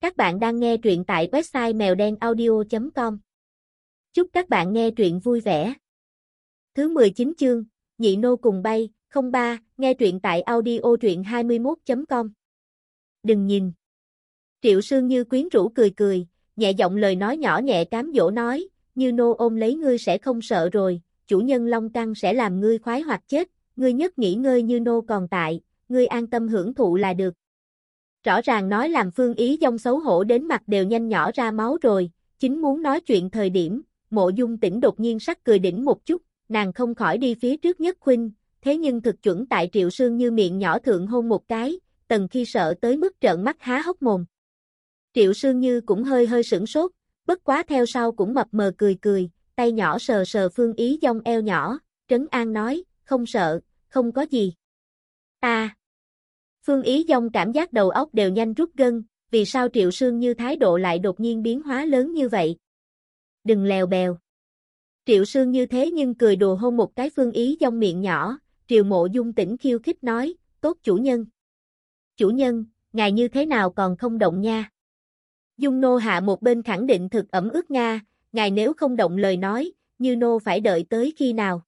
Các bạn đang nghe truyện tại website mèo đen audio.com. Chúc các bạn nghe truyện vui vẻ. Thứ 19 chương, Nhị Nô cùng bay, 03, nghe truyện tại audio truyện 21.com. Đừng nhìn. Triệu Sương Như quyến rũ cười cười, nhẹ giọng lời nói nhỏ nhẹ cám dỗ nói, như nô ôm lấy ngươi sẽ không sợ rồi, chủ nhân Long Căng sẽ làm ngươi khoái hoặc chết, ngươi nhất nghỉ ngơi như nô còn tại, ngươi an tâm hưởng thụ là được. Rõ ràng nói làm phương ý dông xấu hổ đến mặt đều nhanh nhỏ ra máu rồi, chính muốn nói chuyện thời điểm, mộ dung tỉnh đột nhiên sắc cười đỉnh một chút, nàng không khỏi đi phía trước nhất khuynh, thế nhưng thực chuẩn tại triệu sương như miệng nhỏ thượng hôn một cái, tần khi sợ tới mức trợn mắt há hốc mồm. Triệu sương như cũng hơi hơi sửng sốt, bất quá theo sau cũng mập mờ cười cười, tay nhỏ sờ sờ phương ý dông eo nhỏ, trấn an nói, không sợ, không có gì. Ta, Phương Ý Dông cảm giác đầu óc đều nhanh rút gân, vì sao Triệu Sương như thái độ lại đột nhiên biến hóa lớn như vậy? Đừng lèo bèo. Triệu Sương như thế nhưng cười đùa hôn một cái Phương Ý Dông miệng nhỏ, Triệu Mộ Dung tỉnh khiêu khích nói, tốt chủ nhân. Chủ nhân, ngài như thế nào còn không động nha? Dung Nô hạ một bên khẳng định thực ẩm ướt Nga, ngài nếu không động lời nói, như Nô phải đợi tới khi nào?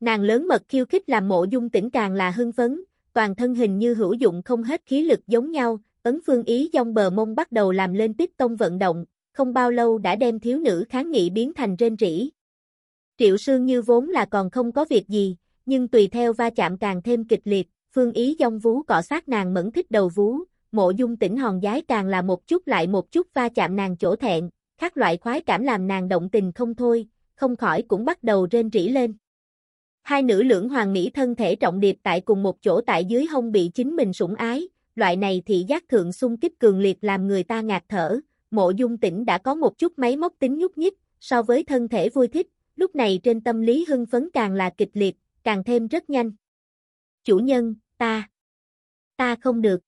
Nàng lớn mật khiêu khích làm mộ dung tỉnh càng là hưng phấn, toàn thân hình như hữu dụng không hết khí lực giống nhau, ấn phương ý dông bờ mông bắt đầu làm lên tiếp tông vận động, không bao lâu đã đem thiếu nữ kháng nghị biến thành rên rỉ. Triệu sương như vốn là còn không có việc gì, nhưng tùy theo va chạm càng thêm kịch liệt, phương ý dông vú cọ sát nàng mẫn thích đầu vú, mộ dung tỉnh hòn giái càng là một chút lại một chút va chạm nàng chỗ thẹn, khác loại khoái cảm làm nàng động tình không thôi, không khỏi cũng bắt đầu rên rỉ lên. Hai nữ lưỡng hoàng mỹ thân thể trọng điệp tại cùng một chỗ tại dưới hông bị chính mình sủng ái, loại này thị giác thượng xung kích cường liệt làm người ta ngạt thở, mộ dung tỉnh đã có một chút máy móc tính nhúc nhích, so với thân thể vui thích, lúc này trên tâm lý hưng phấn càng là kịch liệt, càng thêm rất nhanh. Chủ nhân, ta, ta không được.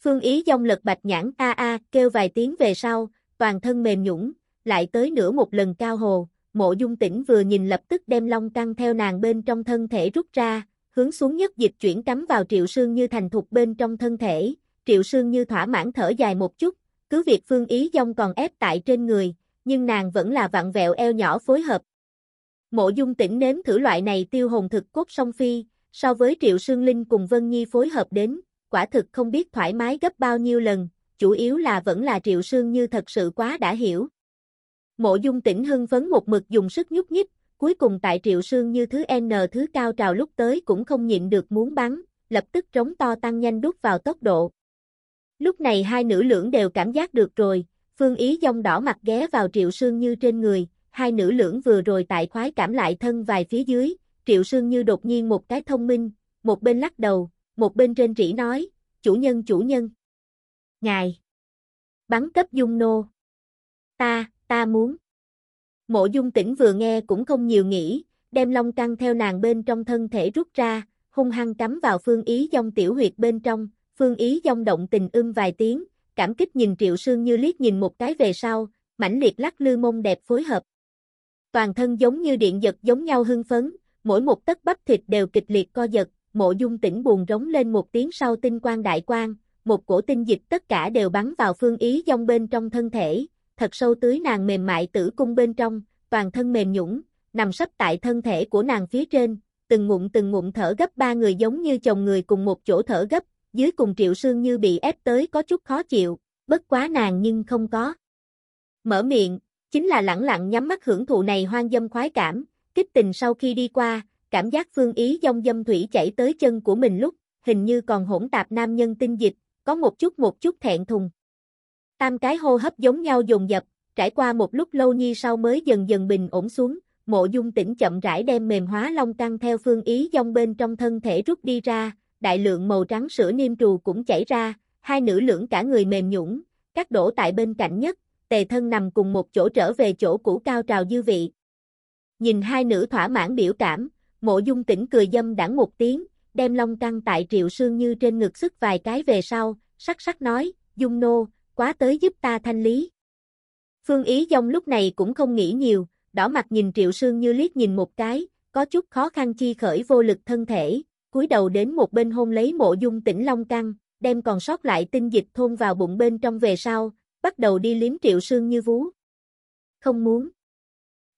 Phương ý dông lật bạch nhãn a a kêu vài tiếng về sau, toàn thân mềm nhũng, lại tới nửa một lần cao hồ, mộ dung tỉnh vừa nhìn lập tức đem long căng theo nàng bên trong thân thể rút ra, hướng xuống nhất dịch chuyển cắm vào triệu sương như thành thục bên trong thân thể, triệu sương như thỏa mãn thở dài một chút, cứ việc phương ý dông còn ép tại trên người, nhưng nàng vẫn là vặn vẹo eo nhỏ phối hợp. Mộ dung tỉnh nếm thử loại này tiêu hồn thực cốt song phi, so với triệu sương linh cùng Vân Nhi phối hợp đến, quả thực không biết thoải mái gấp bao nhiêu lần, chủ yếu là vẫn là triệu sương như thật sự quá đã hiểu. Mộ dung tỉnh hưng phấn một mực dùng sức nhúc nhích, cuối cùng tại triệu sương như thứ N thứ cao trào lúc tới cũng không nhịn được muốn bắn, lập tức trống to tăng nhanh đút vào tốc độ. Lúc này hai nữ lưỡng đều cảm giác được rồi, phương ý dông đỏ mặt ghé vào triệu sương như trên người, hai nữ lưỡng vừa rồi tại khoái cảm lại thân vài phía dưới, triệu sương như đột nhiên một cái thông minh, một bên lắc đầu, một bên trên trĩ nói, chủ nhân chủ nhân. Ngài. Bắn cấp dung nô. Ta, ta muốn. Mộ dung tỉnh vừa nghe cũng không nhiều nghĩ, đem long căng theo nàng bên trong thân thể rút ra, hung hăng cắm vào phương ý dòng tiểu huyệt bên trong, phương ý dòng động tình ưng vài tiếng, cảm kích nhìn triệu sương như liếc nhìn một cái về sau, mãnh liệt lắc lư mông đẹp phối hợp. Toàn thân giống như điện giật giống nhau hưng phấn, mỗi một tấc bắp thịt đều kịch liệt co giật, mộ dung tỉnh buồn rống lên một tiếng sau tinh quang đại quang, một cổ tinh dịch tất cả đều bắn vào phương ý dòng bên trong thân thể, thật sâu tưới nàng mềm mại tử cung bên trong, toàn thân mềm nhũng, nằm sấp tại thân thể của nàng phía trên, từng ngụm từng ngụm thở gấp ba người giống như chồng người cùng một chỗ thở gấp, dưới cùng triệu sương như bị ép tới có chút khó chịu, bất quá nàng nhưng không có. Mở miệng, chính là lẳng lặng nhắm mắt hưởng thụ này hoang dâm khoái cảm, kích tình sau khi đi qua, cảm giác phương ý dông dâm thủy chảy tới chân của mình lúc, hình như còn hỗn tạp nam nhân tinh dịch, có một chút một chút thẹn thùng. Tam cái hô hấp giống nhau dồn dập, trải qua một lúc lâu nhi sau mới dần dần bình ổn xuống, mộ dung tỉnh chậm rãi đem mềm hóa long căng theo phương ý dông bên trong thân thể rút đi ra, đại lượng màu trắng sữa niêm trù cũng chảy ra, hai nữ lưỡng cả người mềm nhũng, các đổ tại bên cạnh nhất, tề thân nằm cùng một chỗ trở về chỗ cũ cao trào dư vị. Nhìn hai nữ thỏa mãn biểu cảm, mộ dung tỉnh cười dâm đẳng một tiếng, đem long căng tại triệu sương như trên ngực sức vài cái về sau, sắc sắc nói, dung nô, quá tới giúp ta thanh lý. Phương Ý Dông lúc này cũng không nghĩ nhiều, đỏ mặt nhìn Triệu Sương như liếc nhìn một cái, có chút khó khăn chi khởi vô lực thân thể, cúi đầu đến một bên hôn lấy mộ dung tỉnh long căng, đem còn sót lại tinh dịch thôn vào bụng bên trong về sau, bắt đầu đi liếm Triệu Sương Như vú. Không muốn.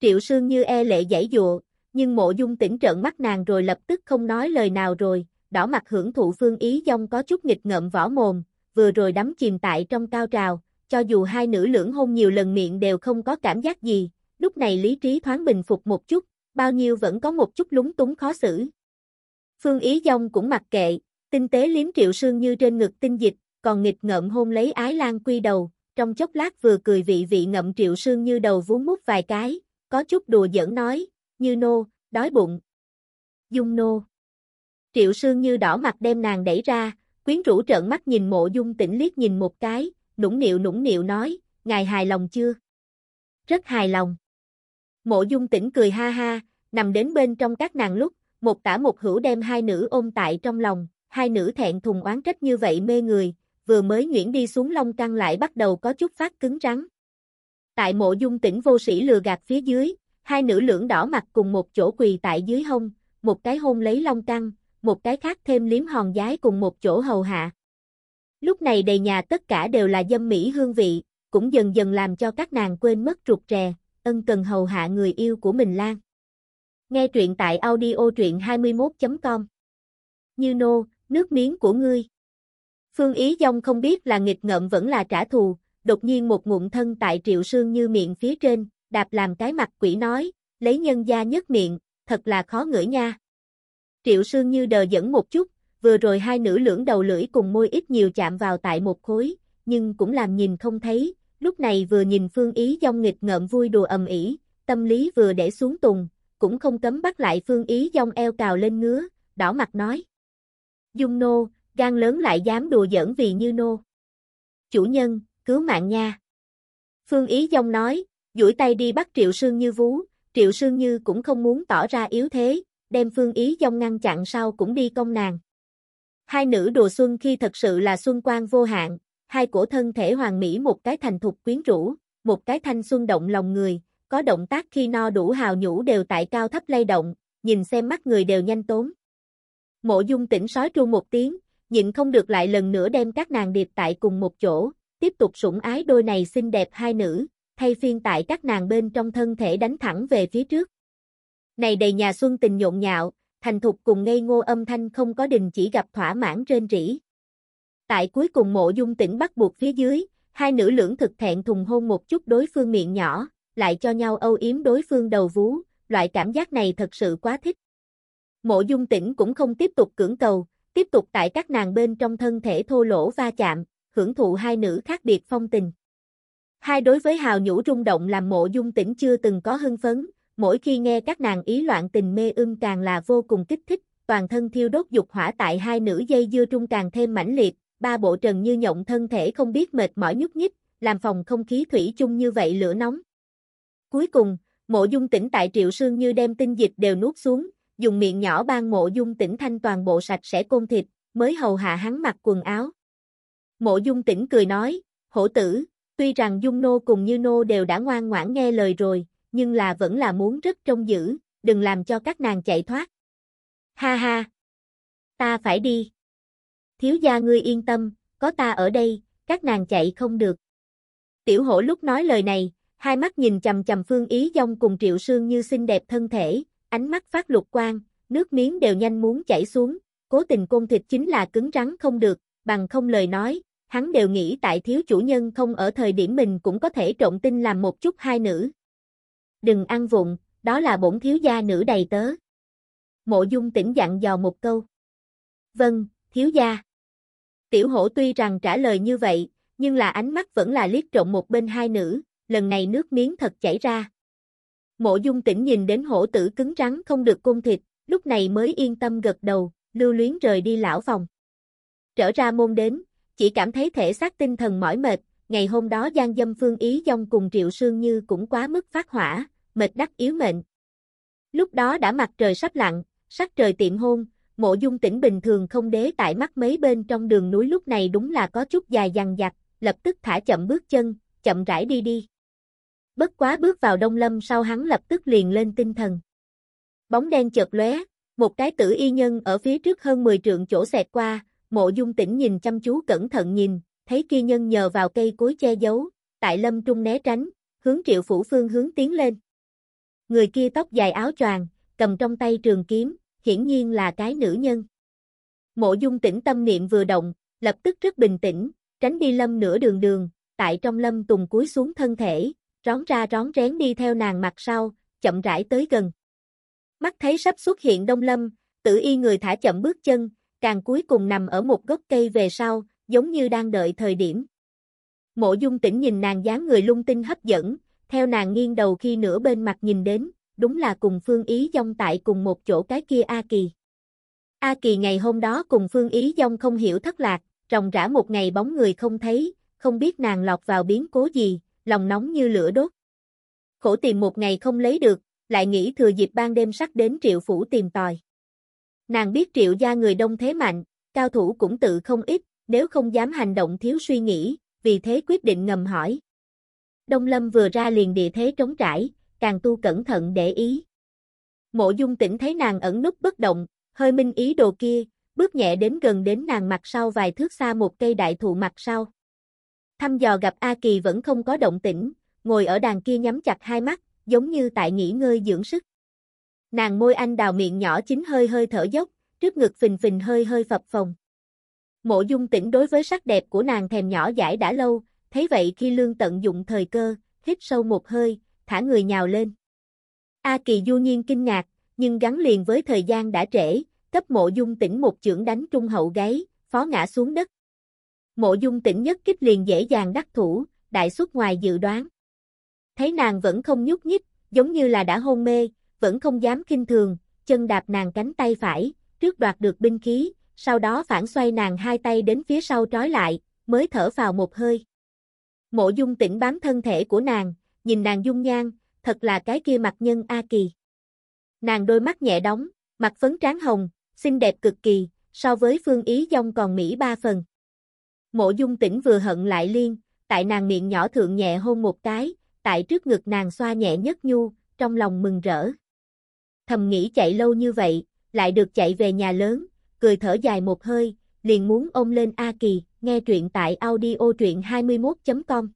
Triệu Sương Như e lệ giải dụa, nhưng mộ dung tỉnh trợn mắt nàng rồi lập tức không nói lời nào rồi, đỏ mặt hưởng thụ phương ý dông có chút nghịch ngợm võ mồm, vừa rồi đắm chìm tại trong cao trào, cho dù hai nữ lưỡng hôn nhiều lần miệng đều không có cảm giác gì, lúc này lý trí thoáng bình phục một chút, bao nhiêu vẫn có một chút lúng túng khó xử. Phương Ý Dông cũng mặc kệ, tinh tế liếm triệu sương như trên ngực tinh dịch, còn nghịch ngợm hôn lấy ái lan quy đầu, trong chốc lát vừa cười vị vị ngậm triệu sương như đầu vú mút vài cái, có chút đùa giỡn nói, như nô, đói bụng. Dung nô. Triệu sương như đỏ mặt đem nàng đẩy ra, quyến rũ trợn mắt nhìn mộ dung tỉnh liếc nhìn một cái, nũng nịu nũng nịu nói, ngài hài lòng chưa? Rất hài lòng. Mộ dung tỉnh cười ha ha, nằm đến bên trong các nàng lúc, một tả một hữu đem hai nữ ôm tại trong lòng, hai nữ thẹn thùng oán trách như vậy mê người, vừa mới nhuyễn đi xuống long căng lại bắt đầu có chút phát cứng rắn. Tại mộ dung tỉnh vô sĩ lừa gạt phía dưới, hai nữ lưỡng đỏ mặt cùng một chỗ quỳ tại dưới hông, một cái hôn lấy long căng, một cái khác thêm liếm hòn giái cùng một chỗ hầu hạ. Lúc này đầy nhà tất cả đều là dâm mỹ hương vị, cũng dần dần làm cho các nàng quên mất rụt rè, ân cần hầu hạ người yêu của mình Lan. Nghe truyện tại audio truyện 21.com Như nô, nước miếng của ngươi. Phương Ý Dông không biết là nghịch ngợm vẫn là trả thù, đột nhiên một ngụm thân tại triệu sương như miệng phía trên, đạp làm cái mặt quỷ nói, lấy nhân gia nhất miệng, thật là khó ngửi nha. Triệu sương như đờ dẫn một chút, vừa rồi hai nữ lưỡng đầu lưỡi cùng môi ít nhiều chạm vào tại một khối, nhưng cũng làm nhìn không thấy, lúc này vừa nhìn Phương Ý Dông nghịch ngợm vui đùa ầm ĩ, tâm lý vừa để xuống tùng, cũng không cấm bắt lại Phương Ý Dông eo cào lên ngứa, đỏ mặt nói. Dung nô, gan lớn lại dám đùa giỡn vì như nô. Chủ nhân, cứu mạng nha. Phương Ý Dông nói, duỗi tay đi bắt Triệu Sương Như vú, Triệu Sương Như cũng không muốn tỏ ra yếu thế, đem Phương Ý Dông ngăn chặn sau cũng đi công nàng. Hai nữ đùa xuân khi thật sự là xuân quang vô hạn, hai cổ thân thể hoàng mỹ một cái thành thục quyến rũ, một cái thanh xuân động lòng người, có động tác khi no đủ hào nhũ đều tại cao thấp lay động, nhìn xem mắt người đều nhanh tốn. Mộ dung tỉnh sói tru một tiếng, nhịn không được lại lần nữa đem các nàng điệp tại cùng một chỗ, tiếp tục sủng ái đôi này xinh đẹp hai nữ, thay phiên tại các nàng bên trong thân thể đánh thẳng về phía trước. Này đầy nhà xuân tình nhộn nhạo, thành thục cùng ngây ngô âm thanh không có đình chỉ gặp thỏa mãn trên rỉ. Tại cuối cùng mộ dung tỉnh bắt buộc phía dưới, hai nữ lưỡng thực thẹn thùng hôn một chút đối phương miệng nhỏ, lại cho nhau âu yếm đối phương đầu vú, loại cảm giác này thật sự quá thích. Mộ dung tỉnh cũng không tiếp tục cưỡng cầu, tiếp tục tại các nàng bên trong thân thể thô lỗ va chạm, hưởng thụ hai nữ khác biệt phong tình. Hai đối với hào nhũ rung động làm mộ dung tỉnh chưa từng có hưng phấn, mỗi khi nghe các nàng ý loạn tình mê ưng càng là vô cùng kích thích, toàn thân thiêu đốt dục hỏa tại hai nữ dây dưa trung càng thêm mãnh liệt, ba bộ trần như nhộng thân thể không biết mệt mỏi nhúc nhích, làm phòng không khí thủy chung như vậy lửa nóng. Cuối cùng, mộ dung tỉnh tại triệu sương như đem tinh dịch đều nuốt xuống, dùng miệng nhỏ ban mộ dung tỉnh thanh toàn bộ sạch sẽ côn thịt, mới hầu hạ hắn mặc quần áo. Mộ dung tỉnh cười nói, hổ tử, tuy rằng dung nô cùng như nô đều đã ngoan ngoãn nghe lời rồi, nhưng là vẫn là muốn rất trông giữ, đừng làm cho các nàng chạy thoát. Ha ha! Ta phải đi. Thiếu gia ngươi yên tâm, có ta ở đây, các nàng chạy không được. Tiểu hổ lúc nói lời này, hai mắt nhìn chầm chầm phương ý dông cùng triệu sương như xinh đẹp thân thể, ánh mắt phát lục quang, nước miếng đều nhanh muốn chảy xuống, cố tình côn thịt chính là cứng rắn không được, bằng không lời nói, hắn đều nghĩ tại thiếu chủ nhân không ở thời điểm mình cũng có thể trộn tinh làm một chút hai nữ. Đừng ăn vụng, đó là bổn thiếu gia nữ đầy tớ. Mộ dung tỉnh dặn dò một câu. Vâng, thiếu gia. Tiểu hổ tuy rằng trả lời như vậy, nhưng là ánh mắt vẫn là liếc trộn một bên hai nữ, lần này nước miếng thật chảy ra. Mộ dung tỉnh nhìn đến hổ tử cứng rắn không được cung thịt, lúc này mới yên tâm gật đầu, lưu luyến rời đi lão phòng. Trở ra môn đến, chỉ cảm thấy thể xác tinh thần mỏi mệt, ngày hôm đó Giang Dâm Phương Ý Dông cùng Triệu Sương Như cũng quá mức phát hỏa, mệt đắc yếu mệnh. Lúc đó đã mặt trời sắp lặn, sắc trời tiệm hôn, mộ dung tỉnh bình thường không đế tại mắt mấy bên trong đường núi lúc này đúng là có chút dài dằng dặc, lập tức thả chậm bước chân, chậm rãi đi đi. Bất quá bước vào đông lâm sau hắn lập tức liền lên tinh thần. Bóng đen chợt lóe, một cái tử y nhân ở phía trước hơn 10 trượng chỗ xẹt qua, Mộ dung tỉnh nhìn chăm chú cẩn thận nhìn, thấy kia nhân nhờ vào cây cối che giấu, tại lâm trung né tránh, hướng triệu phủ phương hướng tiến lên. Người kia tóc dài áo choàng, cầm trong tay trường kiếm, hiển nhiên là cái nữ nhân. Mộ dung tĩnh tâm niệm vừa động, lập tức rất bình tĩnh, tránh đi lâm nửa đường đường, tại trong lâm tùng cúi xuống thân thể, rón ra rón rén đi theo nàng mặt sau, chậm rãi tới gần. Mắt thấy sắp xuất hiện đông lâm, tử y người thả chậm bước chân, càng cuối cùng nằm ở một gốc cây về sau, giống như đang đợi thời điểm. Mộ dung tỉnh nhìn nàng dáng người lung tinh hấp dẫn, theo nàng nghiêng đầu khi nửa bên mặt nhìn đến, đúng là cùng Phương Ý Dông tại cùng một chỗ cái kia A Kỳ. A Kỳ ngày hôm đó cùng Phương Ý Dông không hiểu thất lạc, ròng rã một ngày bóng người không thấy, không biết nàng lọt vào biến cố gì, lòng nóng như lửa đốt. Khổ tìm một ngày không lấy được, lại nghĩ thừa dịp ban đêm sắc đến triệu phủ tìm tòi. Nàng biết triệu gia người đông thế mạnh, cao thủ cũng tự không ít, nếu không dám hành động thiếu suy nghĩ, vì thế quyết định ngầm hỏi. Đông Lâm vừa ra liền địa thế trống trải, càng tu cẩn thận để ý. Mộ dung tỉnh thấy nàng ẩn núp bất động, hơi minh ý đồ kia, bước nhẹ đến gần đến nàng mặt sau vài thước xa một cây đại thụ mặt sau. Thăm dò gặp A Kỳ vẫn không có động tĩnh, ngồi ở đàn kia nhắm chặt hai mắt, giống như tại nghỉ ngơi dưỡng sức. Nàng môi anh đào miệng nhỏ chính hơi hơi thở dốc, trước ngực phình phình hơi hơi phập phồng. Mộ dung tỉnh đối với sắc đẹp của nàng thèm nhỏ giải đã lâu, thấy vậy khi lương tận dụng thời cơ, hít sâu một hơi, thả người nhào lên. A Kỳ du nhiên kinh ngạc, nhưng gắn liền với thời gian đã trễ, cấp mộ dung tỉnh một chưởng đánh trung hậu gáy, phó ngã xuống đất. Mộ dung tỉnh nhất kích liền dễ dàng đắc thủ, đại xuất ngoài dự đoán. Thấy nàng vẫn không nhúc nhích, giống như là đã hôn mê, vẫn không dám kinh thường, chân đạp nàng cánh tay phải, trước đoạt được binh khí, sau đó phản xoay nàng hai tay đến phía sau trói lại, mới thở vào một hơi. Mộ dung tỉnh bám thân thể của nàng, nhìn nàng dung nhan, thật là cái kia mặt nhân A Kỳ. Nàng đôi mắt nhẹ đóng, mặt phấn tráng hồng, xinh đẹp cực kỳ, so với phương ý dông còn Mỹ ba phần. Mộ dung tỉnh vừa hận lại liên, tại nàng miệng nhỏ thượng nhẹ hôn một cái, tại trước ngực nàng xoa nhẹ nhất nhu, trong lòng mừng rỡ. Thầm nghĩ chạy lâu như vậy, lại được chạy về nhà lớn, cười thở dài một hơi, liền muốn ôm lên A Kỳ, nghe truyện tại audio truyện 21.com.